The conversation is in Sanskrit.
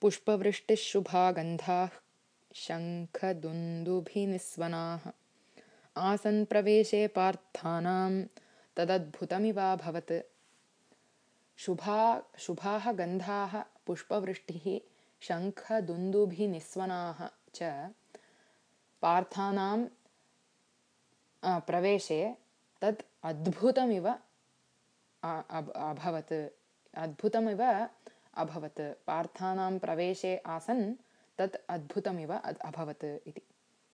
पुष्पवृष्टिः शुभागन्धाः शङ्खदुन्दुभिनिस्वनाः। आसन् प्रवेशे पार्थानां तदद्भुतमिवाभवत् शुभा शुभाः गन्धाः पुष्पवृष्टिः शङ्खदुन्दुभिनिस्वनाः च पार्थानां प्रवेशे तत् अद्भुतमिव अभवत्। अद्भुतमिव अभवत् पार्थानां प्रवेशे आसन् तत् अद्भुतमिव अभवत् इति